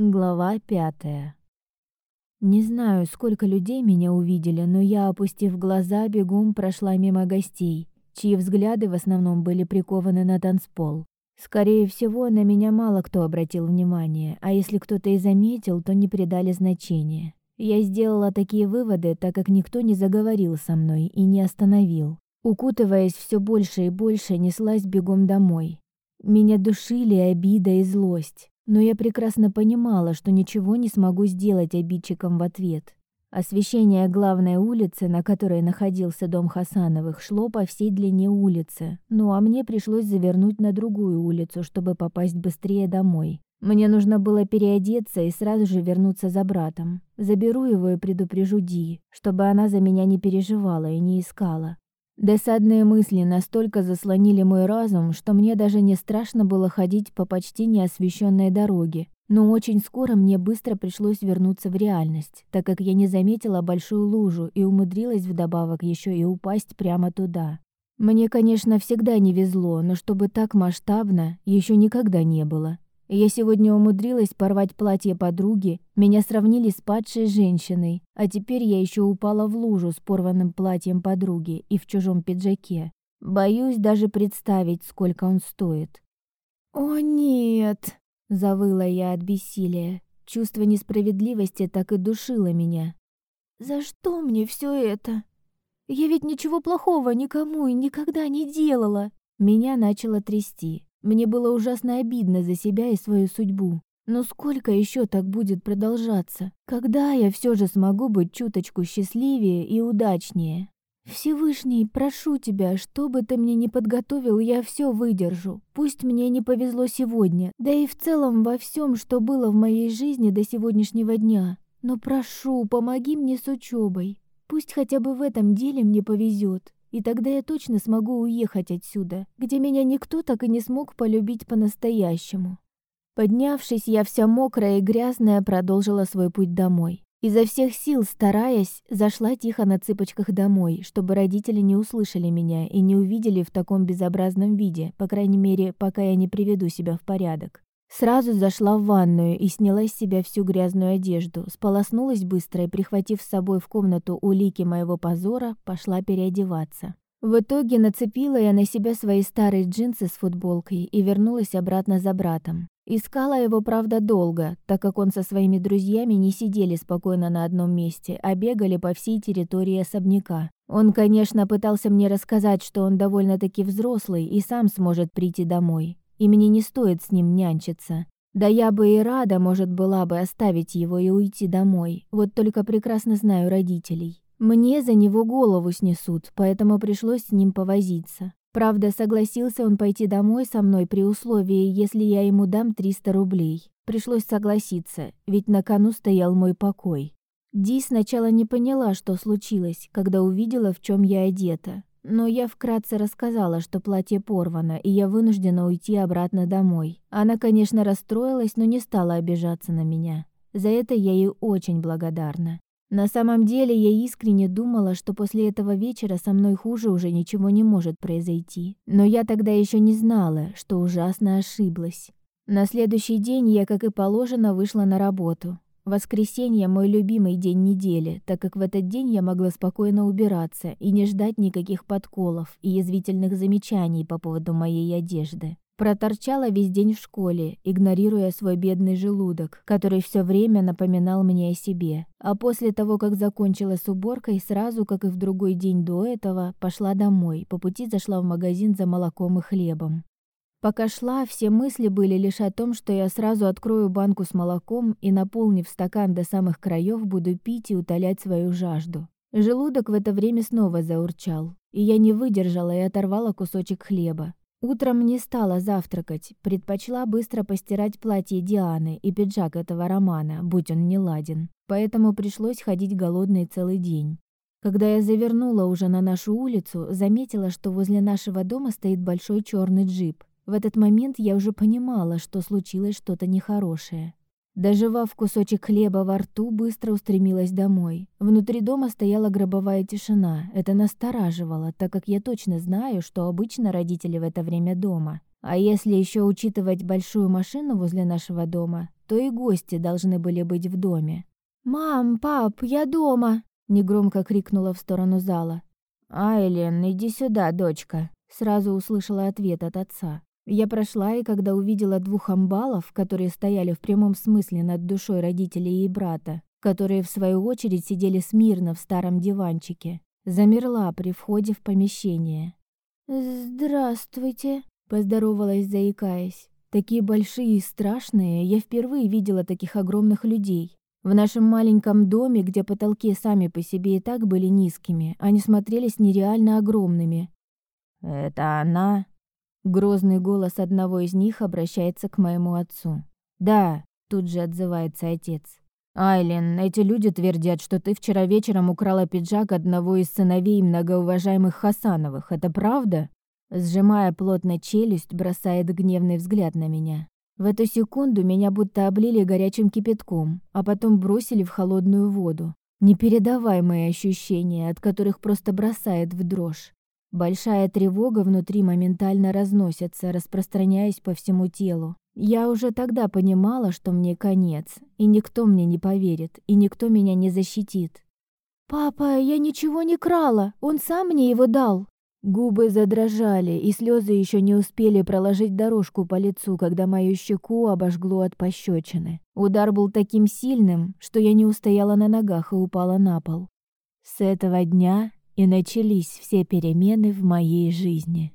Глава пятая. Не знаю, сколько людей меня увидели, но я, опустив глаза, бегом прошла мимо гостей, чьи взгляды в основном были прикованы на танцпол. Скорее всего, на меня мало кто обратил внимание, а если кто-то и заметил, то не придали значения. Я сделала такие выводы, так как никто не заговорил со мной и не остановил. Укутываясь все больше и больше, неслась бегом домой. Меня душили обида и злость но я прекрасно понимала, что ничего не смогу сделать обидчикам в ответ. Освещение главной улицы, на которой находился дом Хасановых, шло по всей длине улицы, ну а мне пришлось завернуть на другую улицу, чтобы попасть быстрее домой. Мне нужно было переодеться и сразу же вернуться за братом. Заберу его и предупрежу Ди, чтобы она за меня не переживала и не искала. Досадные мысли настолько заслонили мой разум, что мне даже не страшно было ходить по почти неосвещенной дороге. Но очень скоро мне быстро пришлось вернуться в реальность, так как я не заметила большую лужу и умудрилась вдобавок еще и упасть прямо туда. Мне, конечно, всегда не везло, но чтобы так масштабно, еще никогда не было. Я сегодня умудрилась порвать платье подруги, меня сравнили с падшей женщиной, а теперь я еще упала в лужу с порванным платьем подруги и в чужом пиджаке. Боюсь даже представить, сколько он стоит. «О, нет!» — завыла я от бессилия. Чувство несправедливости так и душило меня. «За что мне все это? Я ведь ничего плохого никому и никогда не делала!» Меня начало трясти. Мне было ужасно обидно за себя и свою судьбу. Но сколько еще так будет продолжаться? Когда я все же смогу быть чуточку счастливее и удачнее? Всевышний, прошу тебя, что бы ты мне ни подготовил, я все выдержу. Пусть мне не повезло сегодня, да и в целом во всем, что было в моей жизни до сегодняшнего дня. Но прошу, помоги мне с учебой. Пусть хотя бы в этом деле мне повезет. И тогда я точно смогу уехать отсюда, где меня никто так и не смог полюбить по-настоящему. Поднявшись, я вся мокрая и грязная продолжила свой путь домой. Изо всех сил, стараясь, зашла тихо на цыпочках домой, чтобы родители не услышали меня и не увидели в таком безобразном виде, по крайней мере, пока я не приведу себя в порядок. Сразу зашла в ванную и сняла с себя всю грязную одежду, сполоснулась быстро и, прихватив с собой в комнату улики моего позора, пошла переодеваться. В итоге нацепила я на себя свои старые джинсы с футболкой и вернулась обратно за братом. Искала его, правда, долго, так как он со своими друзьями не сидели спокойно на одном месте, а бегали по всей территории особняка. Он, конечно, пытался мне рассказать, что он довольно-таки взрослый и сам сможет прийти домой и мне не стоит с ним нянчиться. Да я бы и рада, может, была бы оставить его и уйти домой. Вот только прекрасно знаю родителей. Мне за него голову снесут, поэтому пришлось с ним повозиться. Правда, согласился он пойти домой со мной при условии, если я ему дам 300 рублей. Пришлось согласиться, ведь на кону стоял мой покой. Ди сначала не поняла, что случилось, когда увидела, в чем я одета. Но я вкратце рассказала, что платье порвано, и я вынуждена уйти обратно домой. Она, конечно, расстроилась, но не стала обижаться на меня. За это я ей очень благодарна. На самом деле я искренне думала, что после этого вечера со мной хуже уже ничего не может произойти. Но я тогда еще не знала, что ужасно ошиблась. На следующий день я, как и положено, вышла на работу. Воскресенье – мой любимый день недели, так как в этот день я могла спокойно убираться и не ждать никаких подколов и язвительных замечаний по поводу моей одежды. Проторчала весь день в школе, игнорируя свой бедный желудок, который все время напоминал мне о себе. А после того, как закончила с уборкой, сразу, как и в другой день до этого, пошла домой. По пути зашла в магазин за молоком и хлебом. Пока шла, все мысли были лишь о том, что я сразу открою банку с молоком и, наполнив стакан до самых краев, буду пить и утолять свою жажду. Желудок в это время снова заурчал, и я не выдержала и оторвала кусочек хлеба. Утром не стала завтракать, предпочла быстро постирать платье Дианы и пиджак этого романа, будь он не ладен. Поэтому пришлось ходить голодной целый день. Когда я завернула уже на нашу улицу, заметила, что возле нашего дома стоит большой черный джип. В этот момент я уже понимала, что случилось что-то нехорошее. Доживав кусочек хлеба во рту, быстро устремилась домой. Внутри дома стояла гробовая тишина. Это настораживало, так как я точно знаю, что обычно родители в это время дома. А если еще учитывать большую машину возле нашего дома, то и гости должны были быть в доме. «Мам, пап, я дома!» — негромко крикнула в сторону зала. «Айлен, иди сюда, дочка!» — сразу услышала ответ от отца. Я прошла, и когда увидела двух амбалов, которые стояли в прямом смысле над душой родителей и брата, которые в свою очередь сидели смирно в старом диванчике, замерла при входе в помещение. «Здравствуйте», — поздоровалась, заикаясь. Такие большие и страшные, я впервые видела таких огромных людей. В нашем маленьком доме, где потолки сами по себе и так были низкими, они смотрелись нереально огромными. «Это она?» Грозный голос одного из них обращается к моему отцу. «Да», — тут же отзывается отец. «Айлин, эти люди твердят, что ты вчера вечером украла пиджак одного из сыновей многоуважаемых Хасановых. Это правда?» Сжимая плотно челюсть, бросает гневный взгляд на меня. В эту секунду меня будто облили горячим кипятком, а потом бросили в холодную воду. Непередаваемые ощущения, от которых просто бросает в дрожь. Большая тревога внутри моментально разносится, распространяясь по всему телу. Я уже тогда понимала, что мне конец, и никто мне не поверит, и никто меня не защитит. «Папа, я ничего не крала, он сам мне его дал!» Губы задрожали, и слезы еще не успели проложить дорожку по лицу, когда мою щеку обожгло от пощечины. Удар был таким сильным, что я не устояла на ногах и упала на пол. С этого дня и начались все перемены в моей жизни.